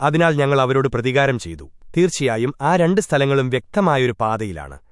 അതിനാൽ ഞങ്ങൾ അവരോട് പ്രതികാരം ചെയ്തു. തീർച്ചയായും ആ രണ്ട് സ്ഥലങ്ങളും വ്യക്തമായൊരു പാതയിലാണ്.